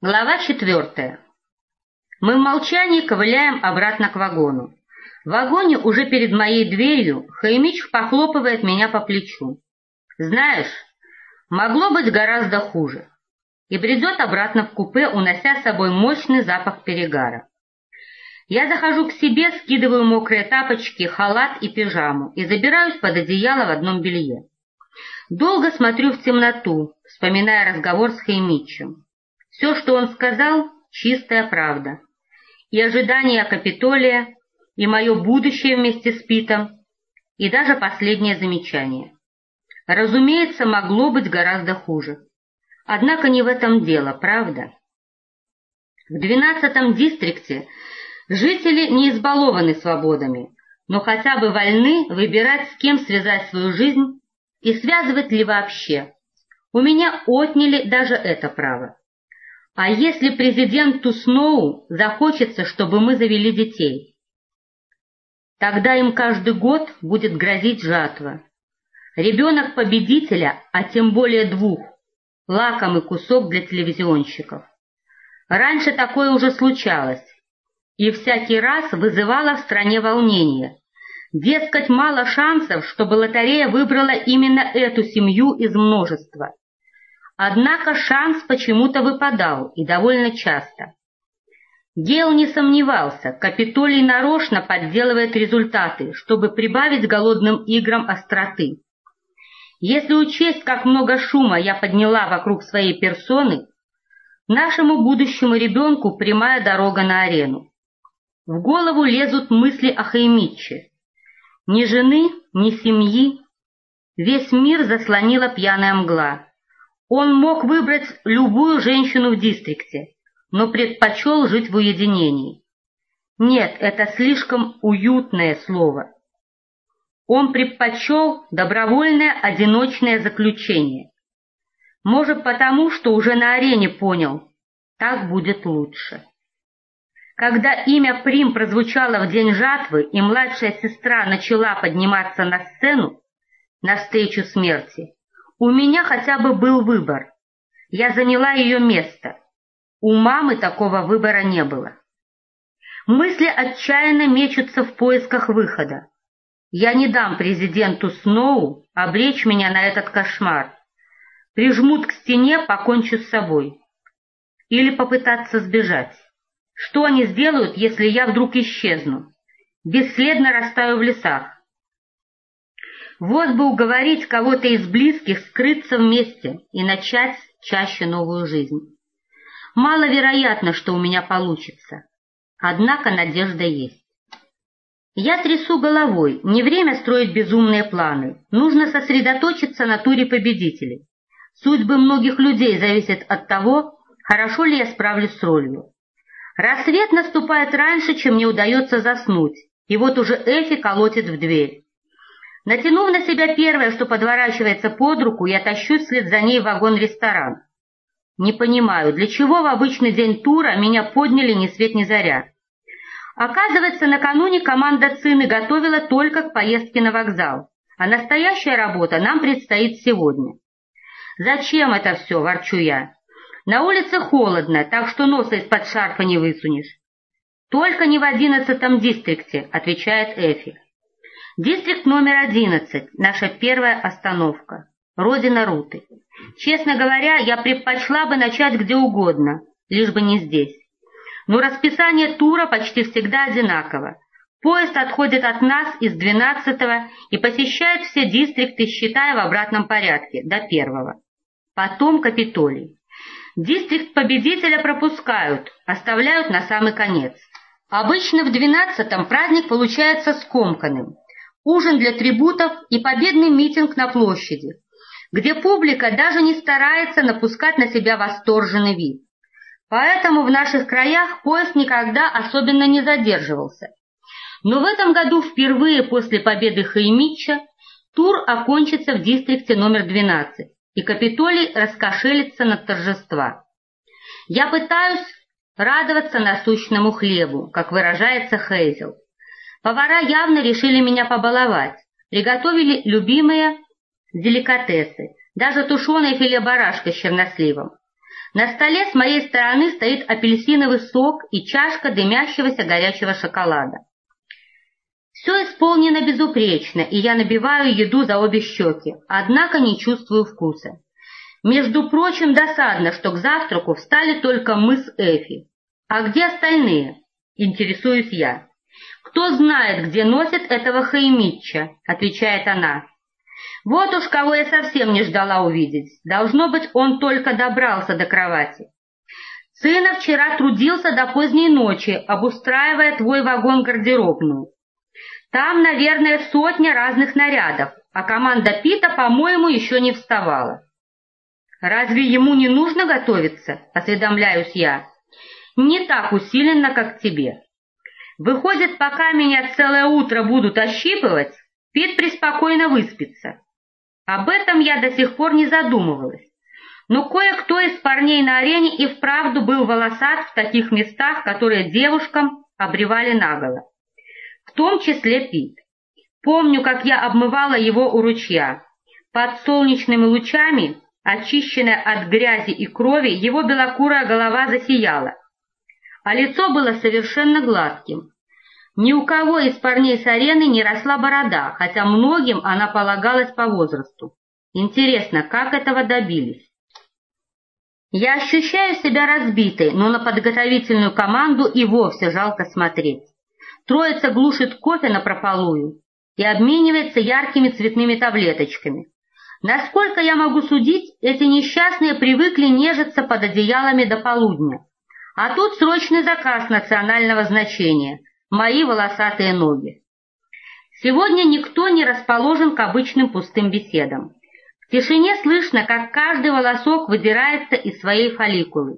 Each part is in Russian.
Глава четвертая. Мы в молчании ковыляем обратно к вагону. В вагоне уже перед моей дверью Хаймич похлопывает меня по плечу. Знаешь, могло быть гораздо хуже. И бредет обратно в купе, унося с собой мощный запах перегара. Я захожу к себе, скидываю мокрые тапочки, халат и пижаму и забираюсь под одеяло в одном белье. Долго смотрю в темноту, вспоминая разговор с Хаймичем. Все, что он сказал, чистая правда. И ожидания Капитолия, и мое будущее вместе с Питом, и даже последнее замечание. Разумеется, могло быть гораздо хуже. Однако не в этом дело, правда? В двенадцатом дистрикте жители не избалованы свободами, но хотя бы вольны выбирать, с кем связать свою жизнь и связывать ли вообще. У меня отняли даже это право. А если президенту Сноу захочется, чтобы мы завели детей? Тогда им каждый год будет грозить жатва. Ребенок победителя, а тем более двух, лакомый кусок для телевизионщиков. Раньше такое уже случалось, и всякий раз вызывало в стране волнение. Дескать, мало шансов, чтобы лотерея выбрала именно эту семью из множества. Однако шанс почему-то выпадал, и довольно часто. Гейл не сомневался, Капитолий нарочно подделывает результаты, чтобы прибавить голодным играм остроты. Если учесть, как много шума я подняла вокруг своей персоны, нашему будущему ребенку прямая дорога на арену. В голову лезут мысли о Хаймитче. Ни жены, ни семьи. Весь мир заслонила пьяная мгла. Он мог выбрать любую женщину в дистрикте, но предпочел жить в уединении. Нет, это слишком уютное слово. Он предпочел добровольное одиночное заключение. Может, потому, что уже на арене понял, так будет лучше. Когда имя Прим прозвучало в день жатвы, и младшая сестра начала подниматься на сцену навстречу смерти, у меня хотя бы был выбор. Я заняла ее место. У мамы такого выбора не было. Мысли отчаянно мечутся в поисках выхода. Я не дам президенту Сноу обречь меня на этот кошмар. Прижмут к стене, покончу с собой. Или попытаться сбежать. Что они сделают, если я вдруг исчезну? Бесследно растаю в лесах. Вот бы уговорить кого-то из близких скрыться вместе и начать чаще новую жизнь. Маловероятно, что у меня получится. Однако надежда есть. Я трясу головой. Не время строить безумные планы. Нужно сосредоточиться на туре победителей. Судьбы многих людей зависят от того, хорошо ли я справлюсь с ролью. Рассвет наступает раньше, чем мне удается заснуть, и вот уже Эфи колотит в дверь. Натянув на себя первое, что подворачивается под руку, я тащу вслед за ней вагон-ресторан. Не понимаю, для чего в обычный день тура меня подняли ни свет ни заря. Оказывается, накануне команда Цины готовила только к поездке на вокзал, а настоящая работа нам предстоит сегодня. «Зачем это все?» – ворчу я. «На улице холодно, так что носа из-под шарфа не высунешь». «Только не в одиннадцатом дистрикте», – отвечает Эфи. Дистрикт номер 11, наша первая остановка. Родина Руты. Честно говоря, я предпочла бы начать где угодно, лишь бы не здесь. Но расписание тура почти всегда одинаково. Поезд отходит от нас из 12-го и посещает все дистрикты, считая в обратном порядке, до первого. Потом Капитолий. Дистрикт победителя пропускают, оставляют на самый конец. Обычно в 12-м праздник получается скомканным ужин для трибутов и победный митинг на площади, где публика даже не старается напускать на себя восторженный вид. Поэтому в наших краях поезд никогда особенно не задерживался. Но в этом году впервые после победы Хаймича тур окончится в дистрикте номер 12, и Капитолий раскошелится над торжества. Я пытаюсь радоваться насущному хлебу, как выражается Хейзел. Повара явно решили меня побаловать. Приготовили любимые деликатесы, даже тушеное филе барашка с черносливом. На столе с моей стороны стоит апельсиновый сок и чашка дымящегося горячего шоколада. Все исполнено безупречно, и я набиваю еду за обе щеки, однако не чувствую вкуса. Между прочим, досадно, что к завтраку встали только мы с Эфи. А где остальные? Интересуюсь я. Кто знает, где носит этого Хаймитча, отвечает она. Вот уж кого я совсем не ждала увидеть. Должно быть, он только добрался до кровати. Сына вчера трудился до поздней ночи, обустраивая твой вагон-гардеробную. Там, наверное, сотня разных нарядов, а команда Пита, по-моему, еще не вставала. Разве ему не нужно готовиться, осведомляюсь я? Не так усиленно, как тебе. Выходит, пока меня целое утро будут ощипывать, Пит преспокойно выспится. Об этом я до сих пор не задумывалась. Но кое-кто из парней на арене и вправду был волосат в таких местах, которые девушкам обревали наголо в том числе Пит. Помню, как я обмывала его у ручья. Под солнечными лучами, очищенная от грязи и крови, его белокурая голова засияла, а лицо было совершенно гладким. Ни у кого из парней с арены не росла борода, хотя многим она полагалась по возрасту. Интересно, как этого добились? Я ощущаю себя разбитой, но на подготовительную команду и вовсе жалко смотреть. Троица глушит кофе на прополую и обменивается яркими цветными таблеточками. Насколько я могу судить, эти несчастные привыкли нежиться под одеялами до полудня. А тут срочный заказ национального значения – мои волосатые ноги. Сегодня никто не расположен к обычным пустым беседам. В тишине слышно, как каждый волосок выдирается из своей фолликулы.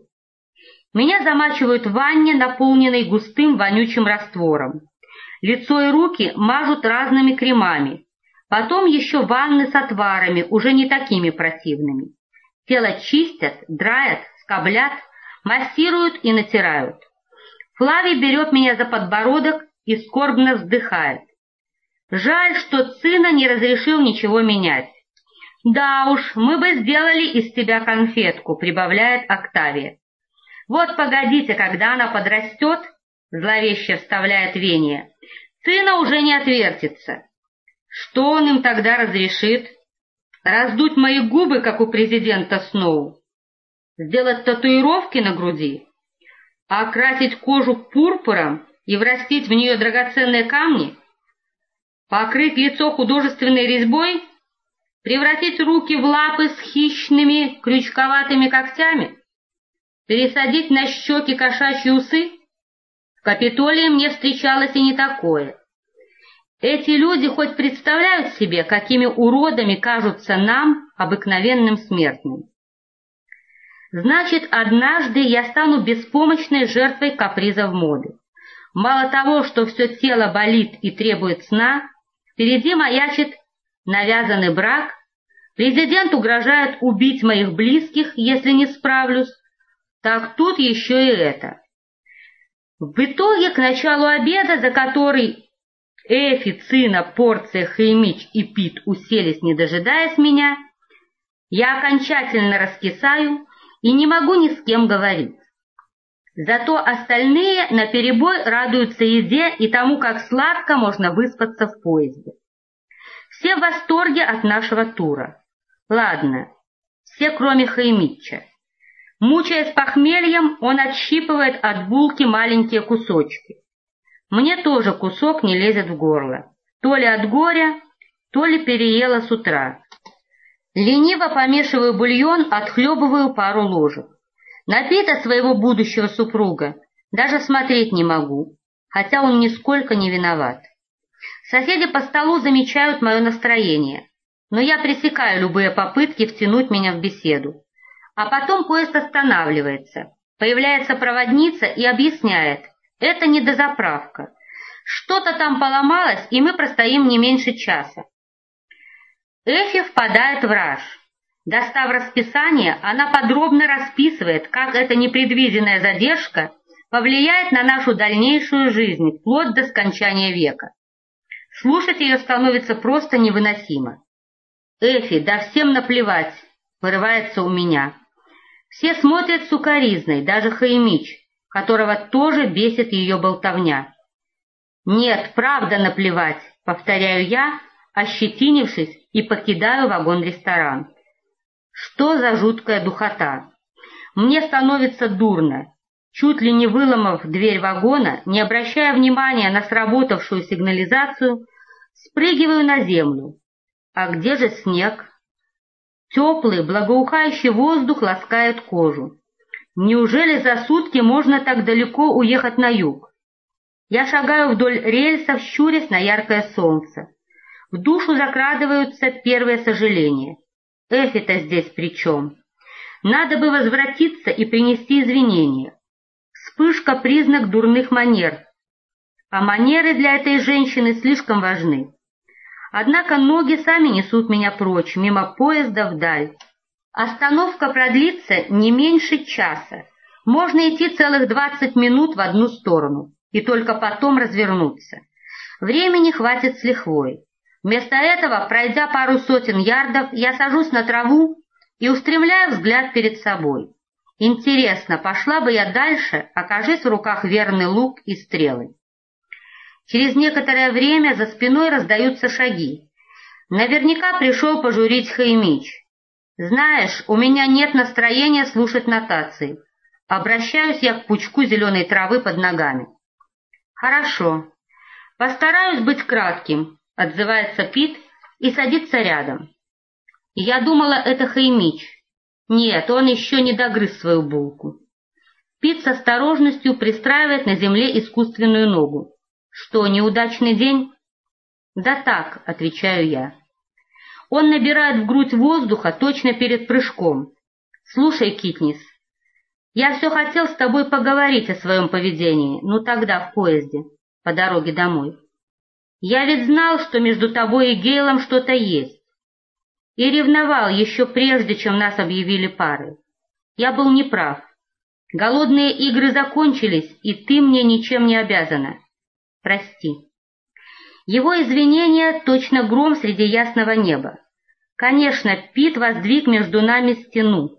Меня замачивают в ванне, наполненной густым вонючим раствором. Лицо и руки мажут разными кремами. Потом еще ванны с отварами, уже не такими противными. Тело чистят, драят, скоблят, массируют и натирают. Флавий берет меня за подбородок и скорбно вздыхает. Жаль, что сына не разрешил ничего менять. «Да уж, мы бы сделали из тебя конфетку», — прибавляет Октавия. «Вот погодите, когда она подрастет», — зловеще вставляет Вения, — «сына уже не отвертится». Что он им тогда разрешит? Раздуть мои губы, как у президента Сноу? Сделать татуировки на груди? Окрасить кожу пурпуром и врастить в нее драгоценные камни? Покрыть лицо художественной резьбой? Превратить руки в лапы с хищными крючковатыми когтями? Пересадить на щеки кошачьи усы? В Капитолии мне встречалось и не такое. Эти люди хоть представляют себе, какими уродами кажутся нам, обыкновенным смертным. Значит, однажды я стану беспомощной жертвой капризов моды. Мало того, что все тело болит и требует сна, впереди маячит навязанный брак, президент угрожает убить моих близких, если не справлюсь, так тут еще и это. В итоге к началу обеда, за который Эфи, Цина, Порция, Хаймич и Пит уселись, не дожидаясь меня, я окончательно раскисаю и не могу ни с кем говорить. Зато остальные наперебой радуются еде и тому, как сладко можно выспаться в поезде. Все в восторге от нашего тура. Ладно, все кроме Хаймитча. Мучаясь похмельем, он отщипывает от булки маленькие кусочки. Мне тоже кусок не лезет в горло. То ли от горя, то ли переела с утра. Лениво помешиваю бульон, отхлебываю пару ложек. Напита своего будущего супруга даже смотреть не могу, хотя он нисколько не виноват. Соседи по столу замечают мое настроение, но я пресекаю любые попытки втянуть меня в беседу. А потом поезд останавливается. Появляется проводница и объясняет, это не дозаправка. Что-то там поломалось, и мы простоим не меньше часа. Эфи впадает в раж. Достав расписание, она подробно расписывает, как эта непредвиденная задержка повлияет на нашу дальнейшую жизнь, вплоть до скончания века. Слушать ее становится просто невыносимо. «Эфи, да всем наплевать!» — вырывается у меня. Все смотрят сукоризной, даже Хаимич, которого тоже бесит ее болтовня. «Нет, правда наплевать», — повторяю я, ощетинившись и покидаю вагон-ресторан. Что за жуткая духота! Мне становится дурно. Чуть ли не выломав дверь вагона, не обращая внимания на сработавшую сигнализацию, спрыгиваю на землю. А где же снег? Теплый, благоухающий воздух ласкает кожу. Неужели за сутки можно так далеко уехать на юг? Я шагаю вдоль рельсов, щурясь на яркое солнце. В душу закрадываются первые сожаления. Эфи-то здесь при чем? Надо бы возвратиться и принести извинения. Вспышка — признак дурных манер. А манеры для этой женщины слишком важны. Однако ноги сами несут меня прочь, мимо поезда вдаль. Остановка продлится не меньше часа. Можно идти целых двадцать минут в одну сторону и только потом развернуться. Времени хватит с лихвой. Вместо этого, пройдя пару сотен ярдов, я сажусь на траву и устремляю взгляд перед собой. Интересно, пошла бы я дальше, окажись в руках верный лук и стрелы. Через некоторое время за спиной раздаются шаги. Наверняка пришел пожурить Хаймич. Знаешь, у меня нет настроения слушать нотации. Обращаюсь я к пучку зеленой травы под ногами. Хорошо. Постараюсь быть кратким, отзывается Пит и садится рядом. Я думала, это Хаймич. Нет, он еще не догрыз свою булку. Пит с осторожностью пристраивает на земле искусственную ногу. «Что, неудачный день?» «Да так», — отвечаю я. Он набирает в грудь воздуха точно перед прыжком. «Слушай, Китнис, я все хотел с тобой поговорить о своем поведении, ну тогда в поезде, по дороге домой. Я ведь знал, что между тобой и Гейлом что-то есть. И ревновал еще прежде, чем нас объявили парой. Я был неправ. Голодные игры закончились, и ты мне ничем не обязана. Прости. Его извинения точно гром среди ясного неба. Конечно, Пит воздвиг между нами стену.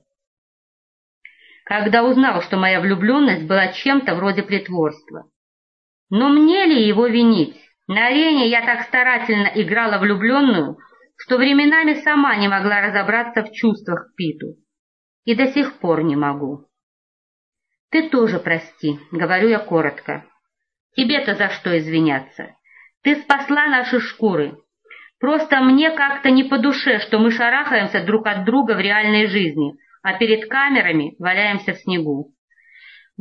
Когда узнал, что моя влюбленность была чем-то вроде притворства. Но мне ли его винить? На арене я так старательно играла влюбленную, что временами сама не могла разобраться в чувствах к Питу. И до сих пор не могу. «Ты тоже прости», — говорю я коротко. Тебе-то за что извиняться? Ты спасла наши шкуры. Просто мне как-то не по душе, что мы шарахаемся друг от друга в реальной жизни, а перед камерами валяемся в снегу.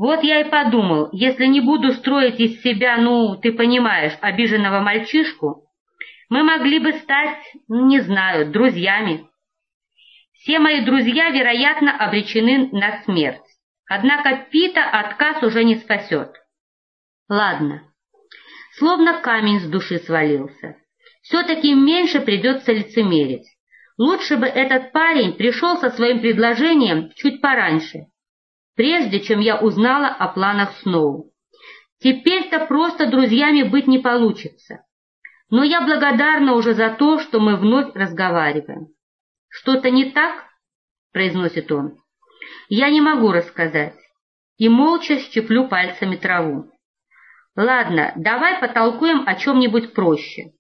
Вот я и подумал, если не буду строить из себя, ну, ты понимаешь, обиженного мальчишку, мы могли бы стать, не знаю, друзьями. Все мои друзья, вероятно, обречены на смерть. Однако Пита отказ уже не спасет. Ладно. Словно камень с души свалился. Все-таки меньше придется лицемерить. Лучше бы этот парень пришел со своим предложением чуть пораньше, прежде чем я узнала о планах Сноу. Теперь-то просто друзьями быть не получится. Но я благодарна уже за то, что мы вновь разговариваем. «Что-то не так?» — произносит он. «Я не могу рассказать» и молча щеплю пальцами траву. Ладно, давай потолкуем о чем-нибудь проще.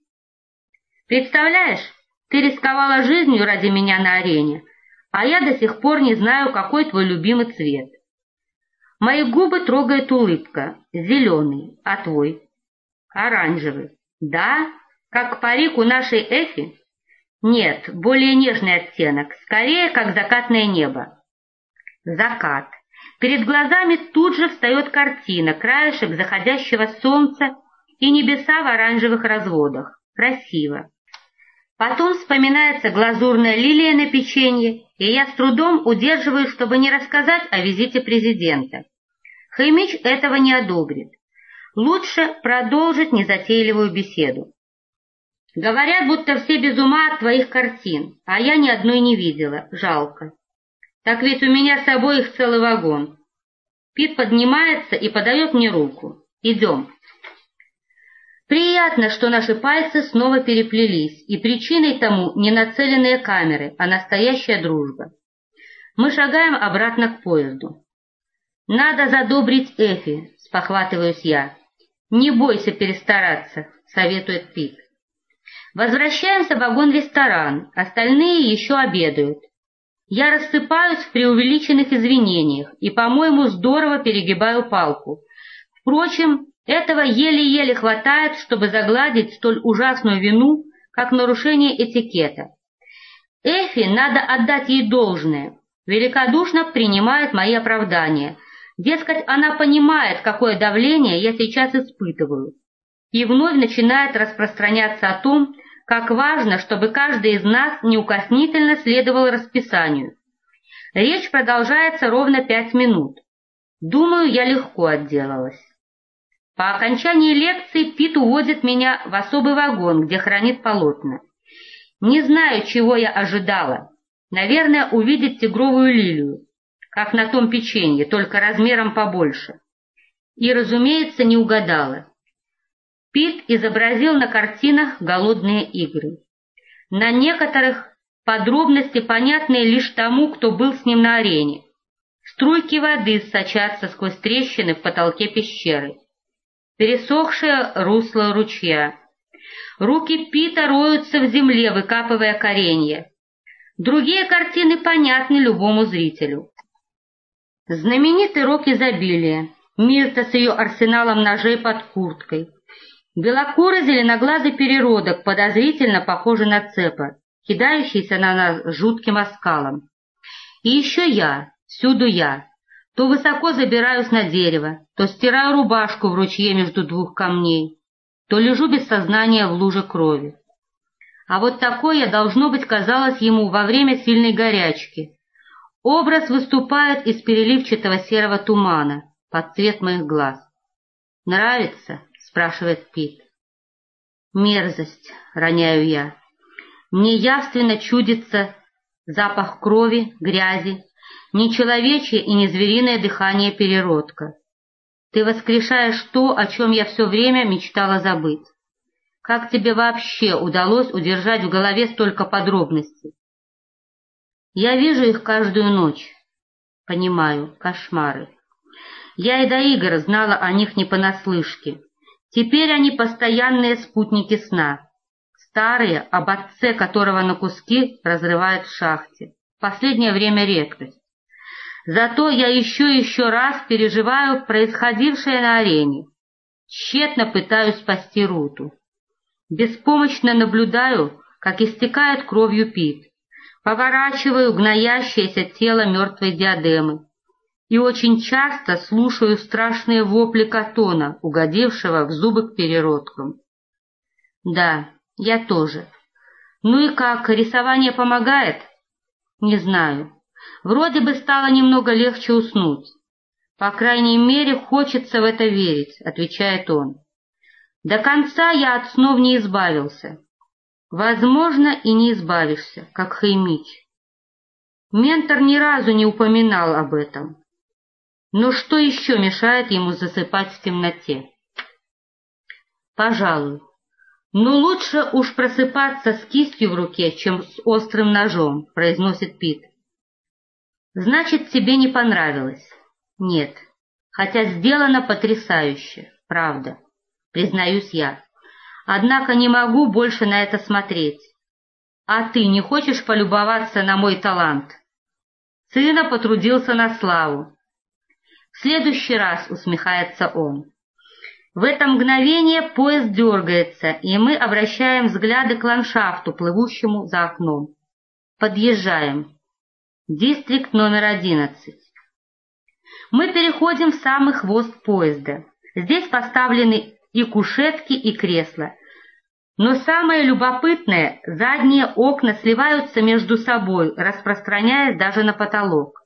Представляешь, ты рисковала жизнью ради меня на арене, а я до сих пор не знаю, какой твой любимый цвет. Мои губы трогает улыбка, зеленый, а твой? Оранжевый. Да, как парик у нашей Эфи? Нет, более нежный оттенок, скорее, как закатное небо. Закат. Перед глазами тут же встает картина, краешек заходящего солнца и небеса в оранжевых разводах. Красиво. Потом вспоминается глазурная лилия на печенье, и я с трудом удерживаю, чтобы не рассказать о визите президента. Хаймич этого не одобрит. Лучше продолжить незатейливую беседу. Говорят, будто все без ума от твоих картин, а я ни одной не видела. Жалко. Так ведь у меня с собой их целый вагон. Пит поднимается и подает мне руку. Идем. Приятно, что наши пальцы снова переплелись, и причиной тому не нацеленные камеры, а настоящая дружба. Мы шагаем обратно к поезду. «Надо задобрить Эфи», — спохватываюсь я. «Не бойся перестараться», — советует Пит. Возвращаемся в вагон-ресторан, остальные еще обедают. Я рассыпаюсь в преувеличенных извинениях и, по-моему, здорово перегибаю палку. Впрочем, этого еле-еле хватает, чтобы загладить столь ужасную вину, как нарушение этикета. Эфи, надо отдать ей должное, великодушно принимает мои оправдания. Дескать, она понимает, какое давление я сейчас испытываю. И вновь начинает распространяться о том, как важно, чтобы каждый из нас неукоснительно следовал расписанию. Речь продолжается ровно пять минут. Думаю, я легко отделалась. По окончании лекции Пит уводит меня в особый вагон, где хранит полотна. Не знаю, чего я ожидала. Наверное, увидеть тигровую лилию, как на том печенье, только размером побольше. И, разумеется, не угадала. Пит изобразил на картинах голодные игры. На некоторых подробности понятны лишь тому, кто был с ним на арене. Струйки воды сочатся сквозь трещины в потолке пещеры. Пересохшее русло ручья. Руки Пита роются в земле, выкапывая коренья. Другие картины понятны любому зрителю. Знаменитый рок изобилия, Мирта с ее арсеналом ножей под курткой, Белокурый зеленоглазый переродок, подозрительно похожий на цепа, кидающийся на нас жутким оскалом. И еще я, всюду я. То высоко забираюсь на дерево, то стираю рубашку в ручье между двух камней, то лежу без сознания в луже крови. А вот такое, должно быть, казалось ему во время сильной горячки. Образ выступает из переливчатого серого тумана под цвет моих глаз. Нравится? спрашивает Пит. Мерзость, роняю я. Мне явственно чудится запах крови, грязи, нечеловечье и не звериное дыхание переродка. Ты воскрешаешь то, о чем я все время мечтала забыть. Как тебе вообще удалось удержать в голове столько подробностей? Я вижу их каждую ночь. Понимаю, кошмары. Я и до игр знала о них не понаслышке. Теперь они постоянные спутники сна. Старые, об отце которого на куски разрывают в шахте. Последнее время редкость. Зато я еще и еще раз переживаю происходившее на арене. Тщетно пытаюсь спасти Руту. Беспомощно наблюдаю, как истекает кровью Пит. Поворачиваю гноящееся тело мертвой диадемы и очень часто слушаю страшные вопли Катона, угодившего в зубы к переродкам. Да, я тоже. Ну и как, рисование помогает? Не знаю. Вроде бы стало немного легче уснуть. По крайней мере, хочется в это верить, отвечает он. До конца я от снов не избавился. Возможно, и не избавишься, как Хаймич. Ментор ни разу не упоминал об этом. Но что еще мешает ему засыпать в темноте? Пожалуй. Но лучше уж просыпаться с кистью в руке, чем с острым ножом, произносит Пит. Значит, тебе не понравилось? Нет. Хотя сделано потрясающе, правда. Признаюсь я. Однако не могу больше на это смотреть. А ты не хочешь полюбоваться на мой талант? Сына потрудился на славу, в следующий раз усмехается он. В это мгновение поезд дергается, и мы обращаем взгляды к ландшафту, плывущему за окном. Подъезжаем. Дистрикт номер одиннадцать. Мы переходим в самый хвост поезда. Здесь поставлены и кушетки, и кресла. Но самое любопытное, задние окна сливаются между собой, распространяясь даже на потолок.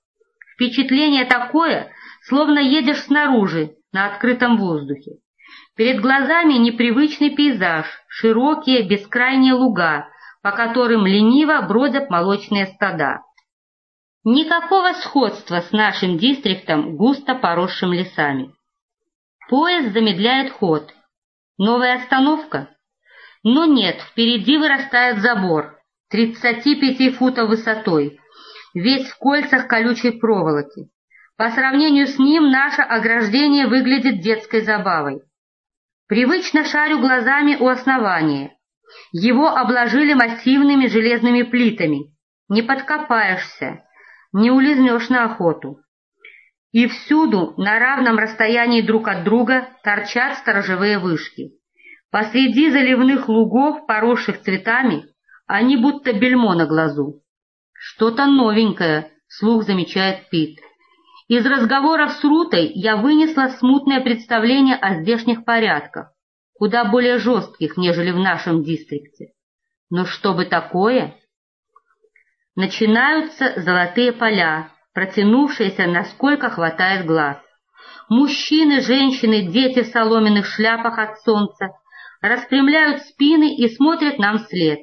Впечатление такое, словно едешь снаружи, на открытом воздухе. Перед глазами непривычный пейзаж, широкие бескрайние луга, по которым лениво бродят молочные стада. Никакого сходства с нашим дистриктом, густо поросшим лесами. Поезд замедляет ход. Новая остановка? Но нет, впереди вырастает забор, 35 футов высотой, весь в кольцах колючей проволоки. По сравнению с ним наше ограждение выглядит детской забавой. Привычно шарю глазами у основания. Его обложили массивными железными плитами. Не подкопаешься, не улизнешь на охоту. И всюду, на равном расстоянии друг от друга, торчат сторожевые вышки. Посреди заливных лугов, поросших цветами, они будто бельмо на глазу. «Что-то новенькое», — слух замечает Пит. Из разговоров с Рутой я вынесла смутное представление о здешних порядках, куда более жестких, нежели в нашем дистрикте. Но что бы такое? Начинаются золотые поля, протянувшиеся, насколько хватает глаз. Мужчины, женщины, дети в соломенных шляпах от солнца распрямляют спины и смотрят нам вслед.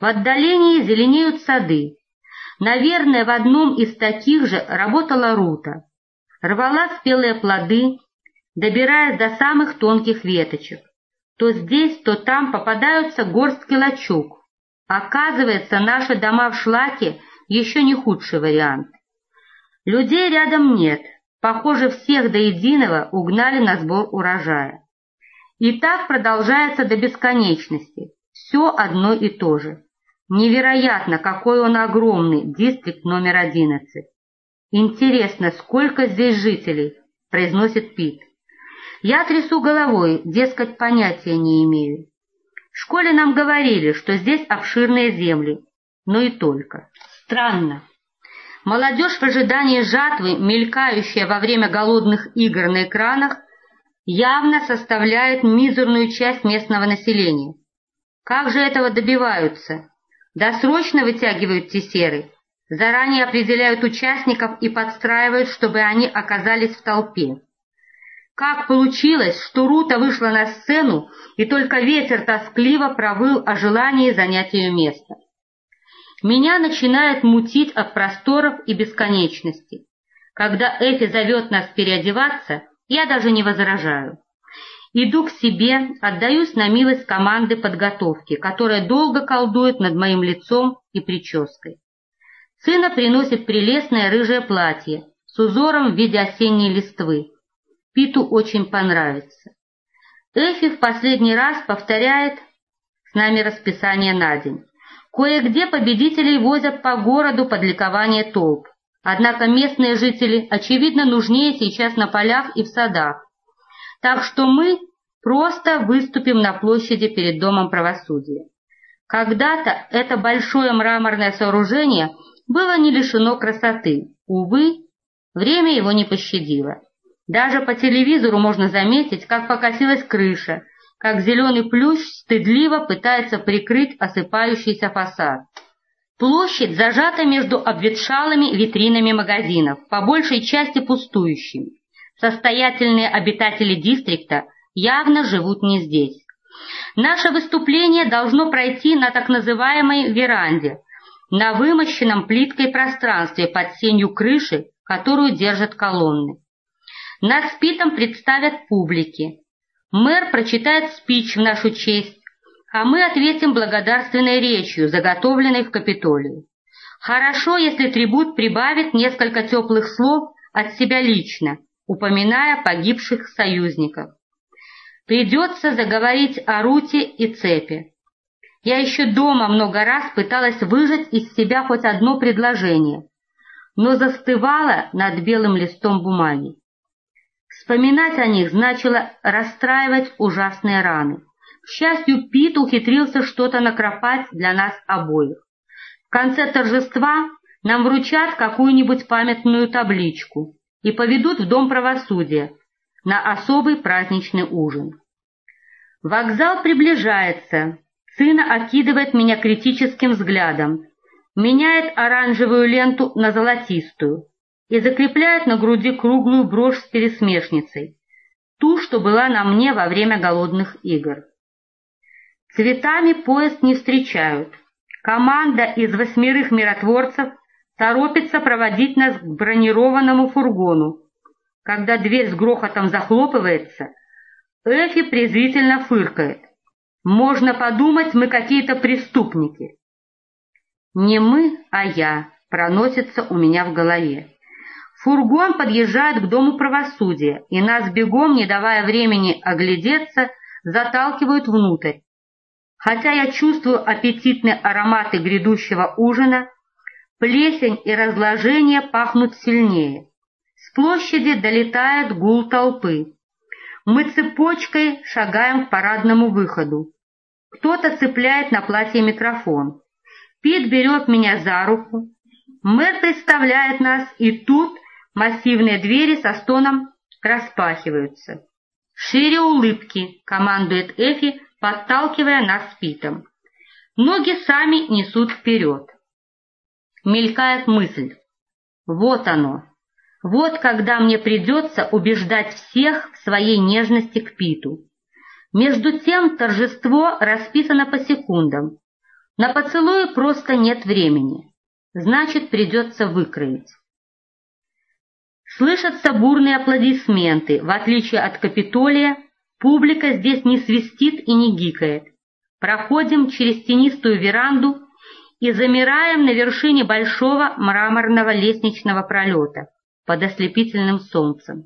В отдалении зеленеют сады, Наверное, в одном из таких же работала Рута. Рвала спелые плоды, добираясь до самых тонких веточек. То здесь, то там попадаются горстки лачуг. Оказывается, наши дома в шлаке еще не худший вариант. Людей рядом нет. Похоже, всех до единого угнали на сбор урожая. И так продолжается до бесконечности. Все одно и то же. Невероятно, какой он огромный, дистрикт номер одиннадцать. Интересно, сколько здесь жителей, произносит Пит. Я трясу головой, дескать, понятия не имею. В школе нам говорили, что здесь обширные земли, но и только. Странно. Молодежь в ожидании жатвы, мелькающая во время голодных игр на экранах, явно составляет мизерную часть местного населения. Как же этого добиваются? Досрочно вытягивают тесеры, заранее определяют участников и подстраивают, чтобы они оказались в толпе. Как получилось, что Рута вышла на сцену, и только ветер тоскливо провыл о желании занять ее место. Меня начинает мутить от просторов и бесконечности. Когда Эфи зовет нас переодеваться, я даже не возражаю. Иду к себе, отдаюсь на милость команды подготовки, которая долго колдует над моим лицом и прической. Сына приносит прелестное рыжее платье с узором в виде осенней листвы. Питу очень понравится. Эфи в последний раз повторяет с нами расписание на день. Кое-где победителей возят по городу под ликование толп. Однако местные жители, очевидно, нужнее сейчас на полях и в садах. Так что мы просто выступим на площади перед Домом правосудия. Когда-то это большое мраморное сооружение было не лишено красоты. Увы, время его не пощадило. Даже по телевизору можно заметить, как покосилась крыша, как зеленый плющ стыдливо пытается прикрыть осыпающийся фасад. Площадь зажата между обветшалыми витринами магазинов, по большей части пустующими. Состоятельные обитатели дистрикта явно живут не здесь. Наше выступление должно пройти на так называемой веранде, на вымощенном плиткой пространстве под сенью крыши, которую держат колонны. Нас с Питом представят публике. Мэр прочитает спич в нашу честь, а мы ответим благодарственной речью, заготовленной в Капитолии. Хорошо, если трибут прибавит несколько теплых слов от себя лично, упоминая погибших союзников. Придется заговорить о Руте и Цепе. Я еще дома много раз пыталась выжать из себя хоть одно предложение, но застывала над белым листом бумаги. Вспоминать о них значило расстраивать ужасные раны. К счастью, Пит ухитрился что-то накропать для нас обоих. В конце торжества нам вручат какую-нибудь памятную табличку и поведут в Дом правосудия на особый праздничный ужин. Вокзал приближается. Сына окидывает меня критическим взглядом, меняет оранжевую ленту на золотистую и закрепляет на груди круглую брошь с пересмешницей, ту, что была на мне во время голодных игр. Цветами поезд не встречают. Команда из восьмерых миротворцев торопится проводить нас к бронированному фургону. Когда дверь с грохотом захлопывается, Эфи презрительно фыркает. Можно подумать, мы какие-то преступники. Не мы, а я, проносится у меня в голове. Фургон подъезжает к Дому правосудия, и нас бегом, не давая времени оглядеться, заталкивают внутрь. Хотя я чувствую аппетитные ароматы грядущего ужина, плесень и разложение пахнут сильнее. С площади долетает гул толпы. Мы цепочкой шагаем к парадному выходу. Кто-то цепляет на платье микрофон. Пит берет меня за руку. Мэр представляет нас, и тут массивные двери со стоном распахиваются. «Шире улыбки», — командует Эфи, подталкивая нас Питом. Ноги сами несут вперед. Мелькает мысль. Вот оно. Вот когда мне придется убеждать всех в своей нежности к Питу. Между тем торжество расписано по секундам. На поцелуи просто нет времени. Значит, придется выкроить. Слышатся бурные аплодисменты. В отличие от Капитолия, публика здесь не свистит и не гикает. Проходим через тенистую веранду и замираем на вершине большого мраморного лестничного пролета под ослепительным солнцем.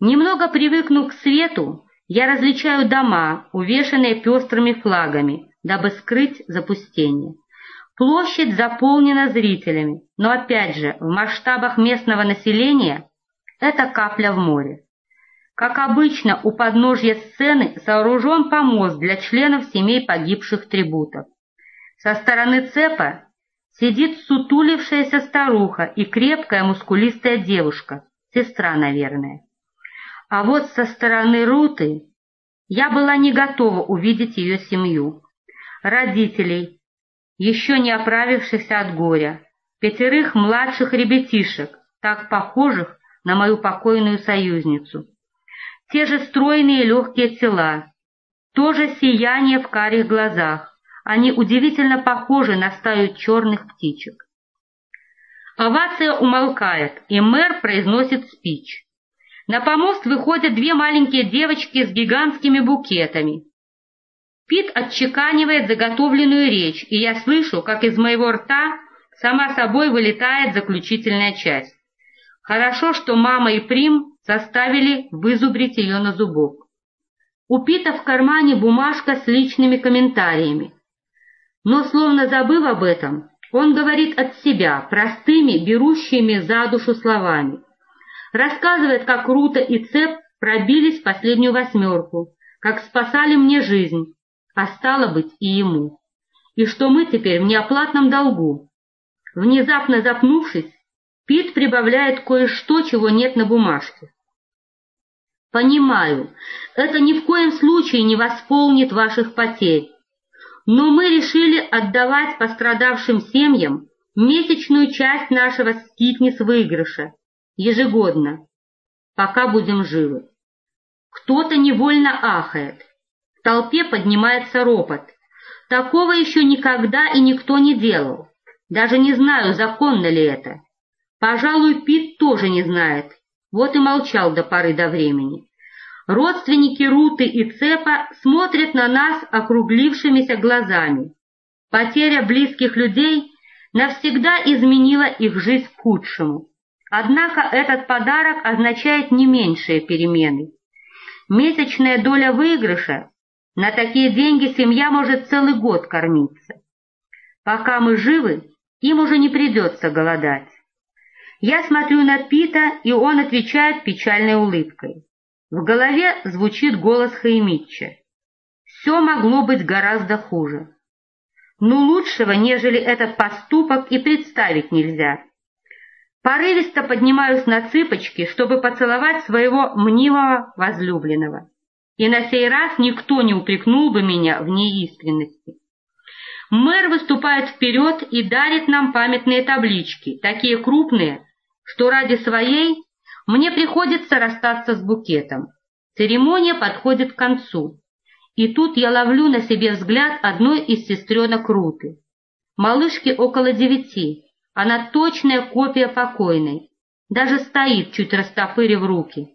Немного привыкнув к свету, я различаю дома, увешанные пестрыми флагами, дабы скрыть запустение. Площадь заполнена зрителями, но опять же, в масштабах местного населения это капля в море. Как обычно, у подножья сцены сооружен помост для членов семей погибших трибутов. Со стороны цепа сидит сутулившаяся старуха и крепкая мускулистая девушка, сестра, наверное. А вот со стороны Руты я была не готова увидеть ее семью. Родителей, еще не оправившихся от горя, пятерых младших ребятишек, так похожих на мою покойную союзницу. Те же стройные легкие тела, то же сияние в карих глазах. Они удивительно похожи на стаю черных птичек. Овация умолкает, и мэр произносит спич. На помост выходят две маленькие девочки с гигантскими букетами. Пит отчеканивает заготовленную речь, и я слышу, как из моего рта сама собой вылетает заключительная часть. Хорошо, что мама и Прим заставили вызубрить ее на зубок. У Пита в кармане бумажка с личными комментариями. Но, словно забыв об этом, он говорит от себя, простыми, берущими за душу словами. Рассказывает, как Рута и Цеп пробились в последнюю восьмерку, как спасали мне жизнь, а стало быть и ему. И что мы теперь в неоплатном долгу. Внезапно запнувшись, Пит прибавляет кое-что, чего нет на бумажке. Понимаю, это ни в коем случае не восполнит ваших потерь, но мы решили отдавать пострадавшим семьям месячную часть нашего скитнис выигрыша ежегодно, пока будем живы. Кто-то невольно ахает. Толпе поднимается ропот. Такого еще никогда и никто не делал. Даже не знаю, законно ли это. Пожалуй, Пит тоже не знает. Вот и молчал до поры до времени. Родственники Руты и Цепа смотрят на нас округлившимися глазами. Потеря близких людей навсегда изменила их жизнь к худшему. Однако этот подарок означает не меньшие перемены. Месячная доля выигрыша – на такие деньги семья может целый год кормиться. Пока мы живы, им уже не придется голодать. Я смотрю на Пита, и он отвечает печальной улыбкой. В голове звучит голос Хаймитча. Все могло быть гораздо хуже. Но лучшего, нежели этот поступок, и представить нельзя. Порывисто поднимаюсь на цыпочки, чтобы поцеловать своего мнимого возлюбленного. И на сей раз никто не упрекнул бы меня в неискренности. Мэр выступает вперед и дарит нам памятные таблички, такие крупные, что ради своей мне приходится расстаться с букетом. Церемония подходит к концу, и тут я ловлю на себе взгляд одной из сестренок Руты. Малышке около девяти, она точная копия покойной, даже стоит, чуть растопырив руки.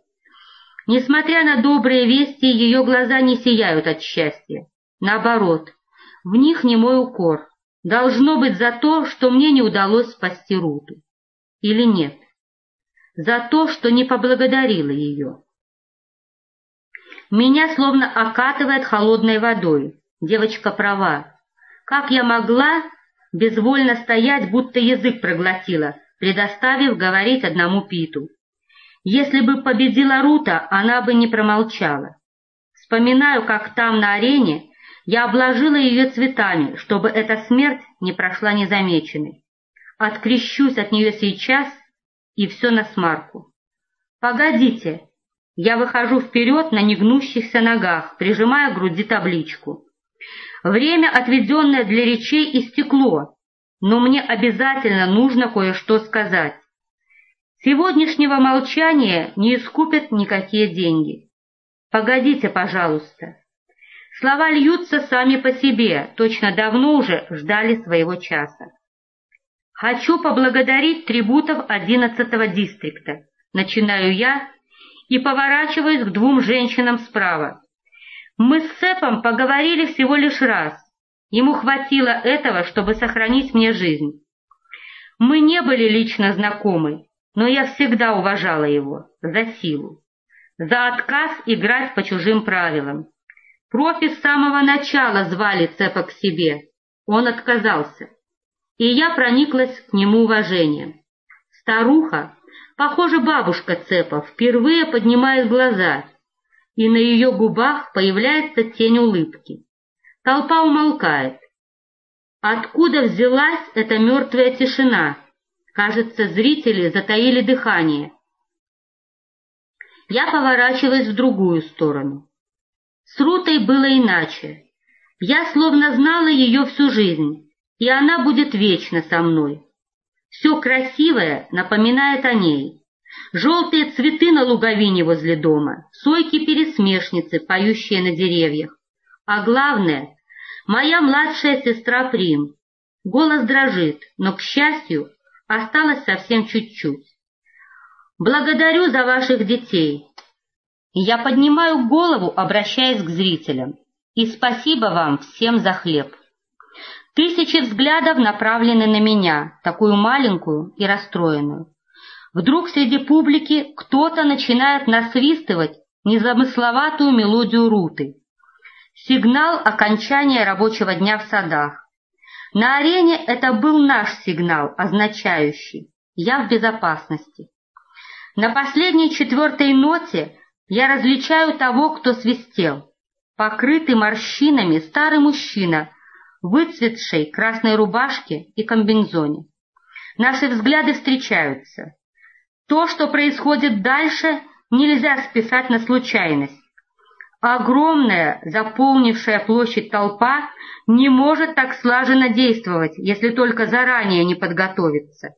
Несмотря на добрые вести, ее глаза не сияют от счастья. Наоборот, в них не мой укор. Должно быть за то, что мне не удалось спасти Руту. Или нет? За то, что не поблагодарила ее. Меня словно окатывает холодной водой. Девочка права. Как я могла безвольно стоять, будто язык проглотила, предоставив говорить одному Питу? Если бы победила Рута, она бы не промолчала. Вспоминаю, как там на арене я обложила ее цветами, чтобы эта смерть не прошла незамеченной. Открещусь от нее сейчас, и все на смарку. Погодите, я выхожу вперед на негнущихся ногах, прижимая к груди табличку. Время, отведенное для речей, истекло, но мне обязательно нужно кое-что сказать. Сегодняшнего молчания не искупят никакие деньги. Погодите, пожалуйста. Слова льются сами по себе, точно давно уже ждали своего часа. Хочу поблагодарить трибутов одиннадцатого дистрикта. Начинаю я и поворачиваюсь к двум женщинам справа. Мы с Сэпом поговорили всего лишь раз. Ему хватило этого, чтобы сохранить мне жизнь. Мы не были лично знакомы, но я всегда уважала его за силу, за отказ играть по чужим правилам. Профи с самого начала звали Цепа к себе. Он отказался. И я прониклась к нему уважением. Старуха, похоже, бабушка Цепа, впервые поднимает глаза, и на ее губах появляется тень улыбки. Толпа умолкает. Откуда взялась эта мертвая тишина? Кажется, зрители затаили дыхание. Я поворачиваюсь в другую сторону. С Рутой было иначе. Я словно знала ее всю жизнь, и она будет вечно со мной. Все красивое напоминает о ней. Желтые цветы на луговине возле дома, сойки-пересмешницы, поющие на деревьях. А главное, моя младшая сестра Прим. Голос дрожит, но, к счастью, осталось совсем чуть-чуть. Благодарю за ваших детей. Я поднимаю голову, обращаясь к зрителям. И спасибо вам всем за хлеб. Тысячи взглядов направлены на меня, такую маленькую и расстроенную. Вдруг среди публики кто-то начинает насвистывать незамысловатую мелодию руты. Сигнал окончания рабочего дня в садах. На арене это был наш сигнал, означающий «Я в безопасности». На последней четвертой ноте я различаю того, кто свистел. Покрытый морщинами старый мужчина в выцветшей красной рубашке и комбинзоне. Наши взгляды встречаются. То, что происходит дальше, нельзя списать на случайность. Огромная, заполнившая площадь толпа не может так слаженно действовать, если только заранее не подготовиться.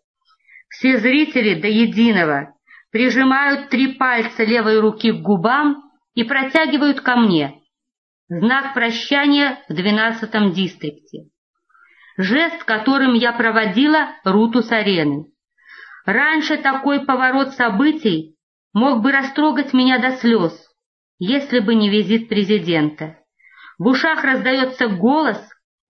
Все зрители до единого прижимают три пальца левой руки к губам и протягивают ко мне. Знак прощания в двенадцатом дистрикте. Жест, которым я проводила Руту с арены. Раньше такой поворот событий мог бы растрогать меня до слез, если бы не визит президента. В ушах раздается голос,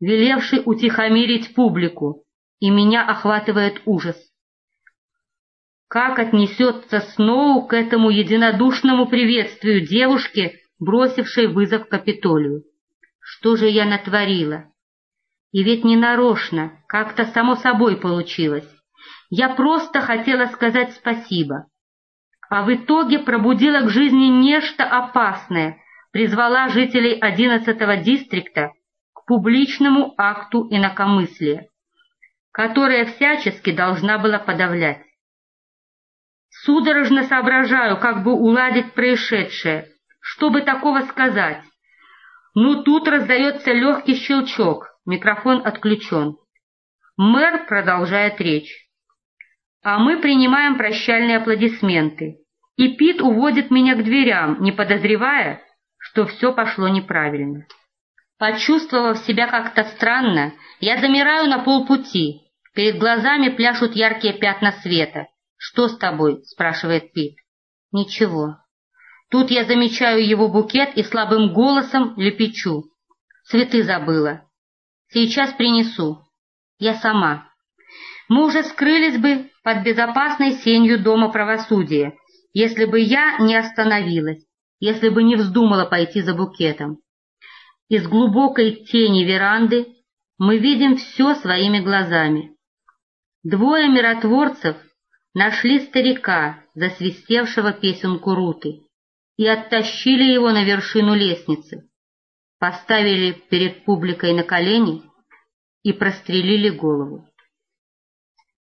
велевший утихомирить публику, и меня охватывает ужас. Как отнесется Сноу к этому единодушному приветствию девушки, бросившей вызов Капитолию? Что же я натворила? И ведь не нарочно, как-то само собой получилось. Я просто хотела сказать спасибо. А в итоге пробудила к жизни нечто опасное, призвала жителей 11-го дистрикта к публичному акту инакомыслия, которое всячески должна была подавлять. Судорожно соображаю, как бы уладить происшедшее, чтобы такого сказать. Но тут раздается легкий щелчок, микрофон отключен. Мэр продолжает речь. А мы принимаем прощальные аплодисменты. И Пит уводит меня к дверям, не подозревая, что все пошло неправильно. Почувствовав себя как-то странно, я замираю на полпути. Перед глазами пляшут яркие пятна света. «Что с тобой?» — спрашивает Пит. «Ничего». Тут я замечаю его букет и слабым голосом лепечу. «Цветы забыла. Сейчас принесу». я сама. Мы уже скрылись бы под безопасной сенью Дома правосудия, если бы я не остановилась, если бы не вздумала пойти за букетом. Из глубокой тени веранды мы видим все своими глазами. Двое миротворцев нашли старика, засвистевшего песенку Руты, и оттащили его на вершину лестницы, поставили перед публикой на колени и прострелили голову.